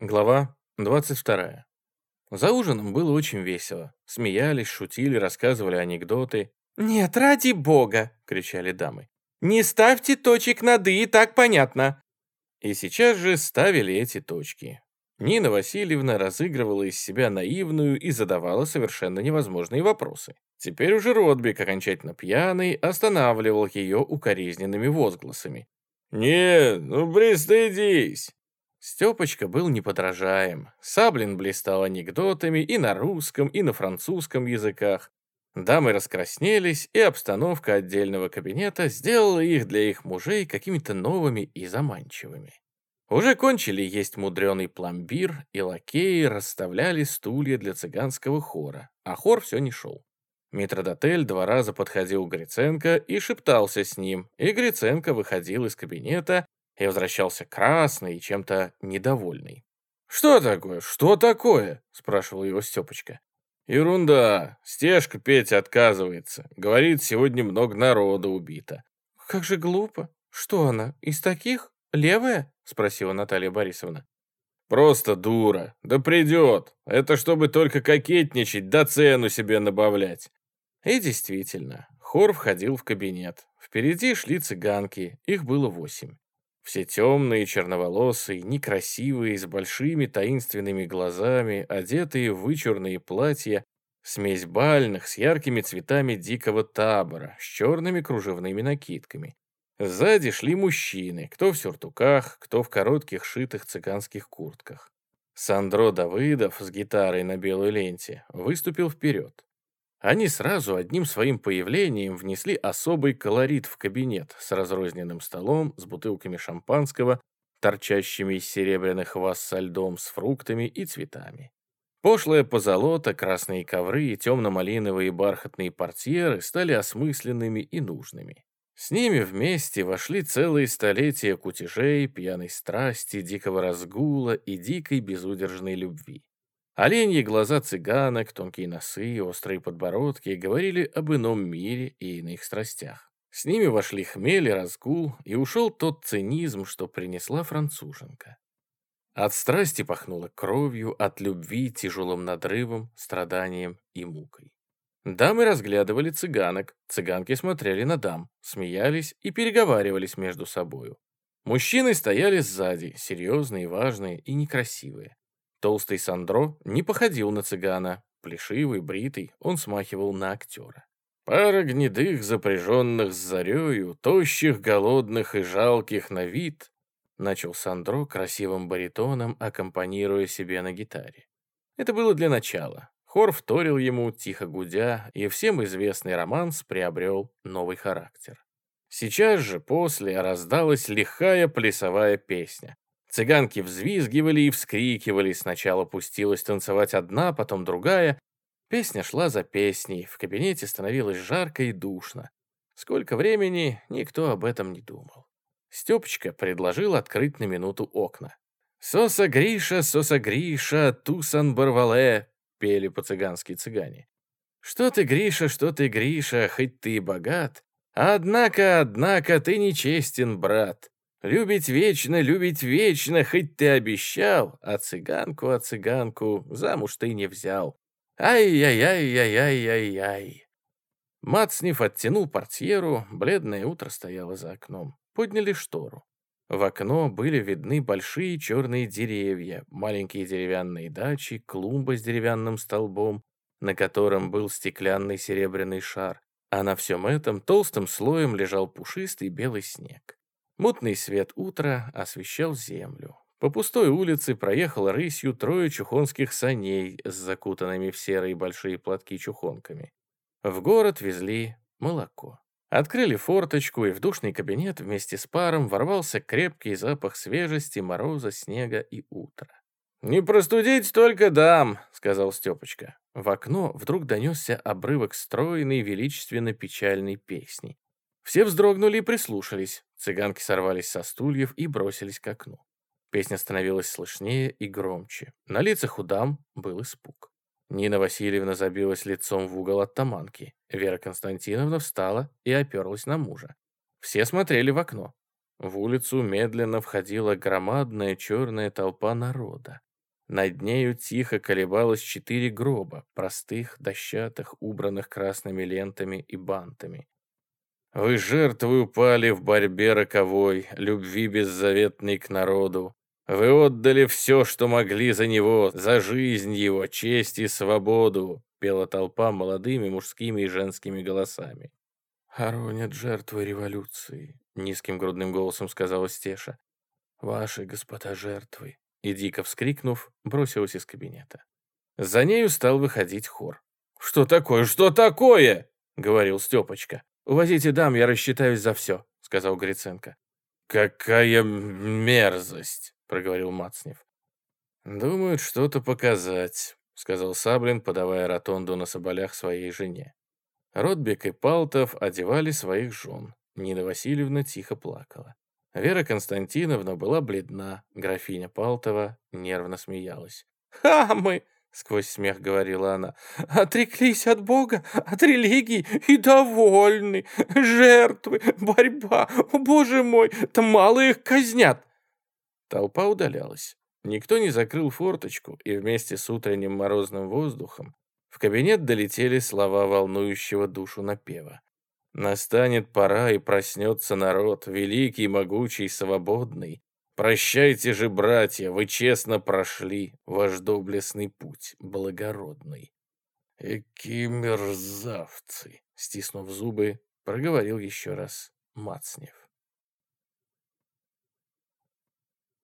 Глава 22. За ужином было очень весело. Смеялись, шутили, рассказывали анекдоты. «Нет, ради бога!» — кричали дамы. «Не ставьте точек над «и», так понятно!» И сейчас же ставили эти точки. Нина Васильевна разыгрывала из себя наивную и задавала совершенно невозможные вопросы. Теперь уже Ротбик, окончательно пьяный, останавливал ее укоризненными возгласами. «Не, ну пристыдись!» Степочка был неподражаем. Саблин блистал анекдотами и на русском, и на французском языках. Дамы раскраснелись, и обстановка отдельного кабинета сделала их для их мужей какими-то новыми и заманчивыми. Уже кончили есть мудреный пломбир, и лакеи расставляли стулья для цыганского хора, а хор все не шел. Митродотель два раза подходил к Гриценко и шептался с ним, и Гриценко выходил из кабинета и возвращался красный и чем-то недовольный. «Что такое? Что такое?» — спрашивал его Степочка. «Ерунда. Стежка петь отказывается. Говорит, сегодня много народа убито». «Как же глупо. Что она, из таких? Левая?» — спросила Наталья Борисовна. «Просто дура. Да придет. Это чтобы только кокетничать, да цену себе набавлять». И действительно, хор входил в кабинет. Впереди шли цыганки, их было восемь. Все темные, черноволосые, некрасивые, с большими таинственными глазами, одетые в вычурные платья, смесь бальных с яркими цветами дикого табора, с черными кружевными накидками. Сзади шли мужчины, кто в сюртуках, кто в коротких шитых цыганских куртках. Сандро Давыдов с гитарой на белой ленте выступил вперед. Они сразу одним своим появлением внесли особый колорит в кабинет с разрозненным столом, с бутылками шампанского, торчащими из серебряных ваз со льдом, с фруктами и цветами. Пошлая позолота, красные ковры и темно-малиновые бархатные портьеры стали осмысленными и нужными. С ними вместе вошли целые столетия кутежей, пьяной страсти, дикого разгула и дикой безудержной любви. Оленьи глаза цыганок, тонкие носы, острые подбородки говорили об ином мире и иных страстях. С ними вошли хмель и разгул, и ушел тот цинизм, что принесла француженка. От страсти пахнуло кровью, от любви тяжелым надрывом, страданием и мукой. Дамы разглядывали цыганок, цыганки смотрели на дам, смеялись и переговаривались между собою. Мужчины стояли сзади, серьезные, важные и некрасивые. Толстый Сандро не походил на цыгана. Плешивый, бритый, он смахивал на актера. Пара гнедых, запряженных с зарею, тощих, голодных и жалких на вид, начал Сандро красивым баритоном, аккомпанируя себе на гитаре. Это было для начала. Хор вторил ему, тихо гудя, и всем известный романс приобрел новый характер. Сейчас же после раздалась лихая плясовая песня. Цыганки взвизгивали и вскрикивали. Сначала пустилась танцевать одна, потом другая. Песня шла за песней. В кабинете становилось жарко и душно. Сколько времени, никто об этом не думал. Степочка предложил открыть на минуту окна. «Соса Гриша, Соса Гриша, Тусан Барвале», — пели по-цыгански цыгане. «Что ты, Гриша, что ты, Гриша, хоть ты и богат, однако, однако, ты нечестен, брат. Любить вечно, любить вечно, хоть ты обещал, а цыганку, а цыганку замуж ты не взял. Ай-яй-яй-яй-яй-яй-яй. Мацнев оттянул портьеру, бледное утро стояло за окном. Подняли штору. В окно были видны большие черные деревья, маленькие деревянные дачи, клумба с деревянным столбом, на котором был стеклянный серебряный шар, а на всем этом толстым слоем лежал пушистый белый снег. Мутный свет утра освещал землю. По пустой улице проехал рысью трое чухонских саней с закутанными в серые большие платки чухонками. В город везли молоко. Открыли форточку, и в душный кабинет вместе с паром ворвался крепкий запах свежести, мороза, снега и утра. «Не простудить только дам», — сказал Степочка. В окно вдруг донесся обрывок стройной, величественно печальной песни. Все вздрогнули и прислушались. Цыганки сорвались со стульев и бросились к окну. Песня становилась слышнее и громче. На лицах у дам был испуг. Нина Васильевна забилась лицом в угол от таманки. Вера Константиновна встала и оперлась на мужа. Все смотрели в окно. В улицу медленно входила громадная черная толпа народа. Над нею тихо колебалось четыре гроба, простых, дощатых, убранных красными лентами и бантами. Вы жертвы упали в борьбе роковой, любви беззаветной к народу. Вы отдали все, что могли за него, за жизнь его, честь и свободу, пела толпа молодыми мужскими и женскими голосами. «Хоронят жертвы революции», — низким грудным голосом сказала Стеша. «Ваши, господа, жертвы». И, дико вскрикнув, бросилась из кабинета. За нею стал выходить хор. «Что такое? Что такое?» — говорил Степочка. «Увозите дам, я рассчитаюсь за все», — сказал Гриценко. «Какая мерзость!» — проговорил Мацнев. «Думают что-то показать», — сказал Саблин, подавая ротонду на соболях своей жене. Ротбек и Палтов одевали своих жен. Нина Васильевна тихо плакала. Вера Константиновна была бледна, графиня Палтова нервно смеялась. «Хамы!» — сквозь смех говорила она. «Отреклись от Бога, от религии и довольны. Жертвы, борьба. О, боже мой, там мало их казнят. Толпа удалялась. Никто не закрыл форточку, и вместе с утренним морозным воздухом в кабинет долетели слова волнующего душу напева. «Настанет пора, и проснется народ, великий, могучий, свободный. Прощайте же, братья, вы честно прошли ваш доблестный путь, благородный». «Эки мерзавцы!» — стиснув зубы, проговорил еще раз Мацнев.